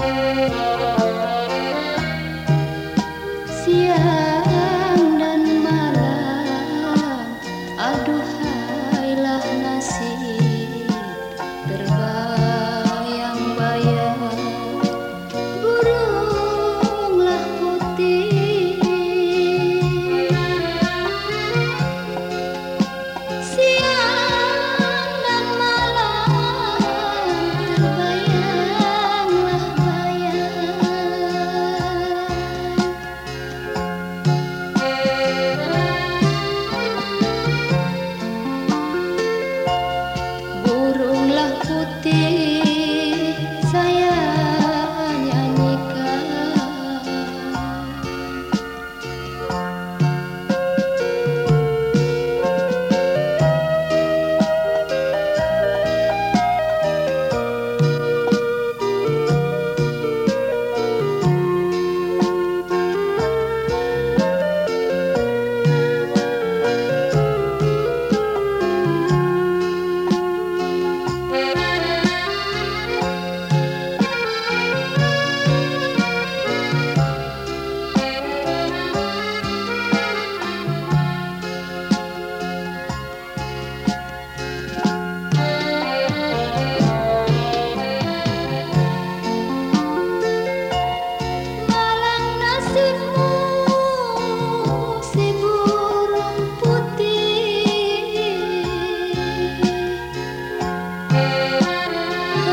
Música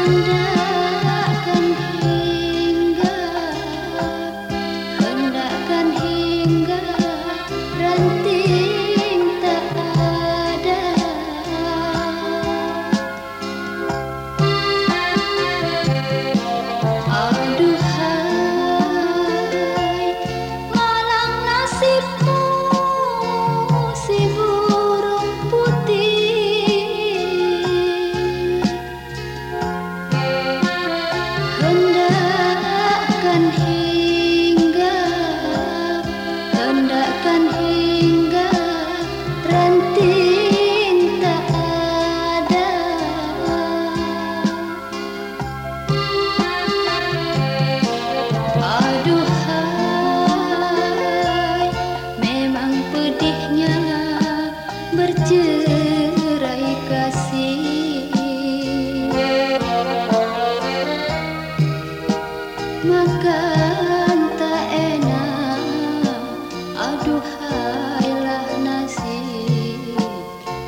wonder.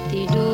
Tidur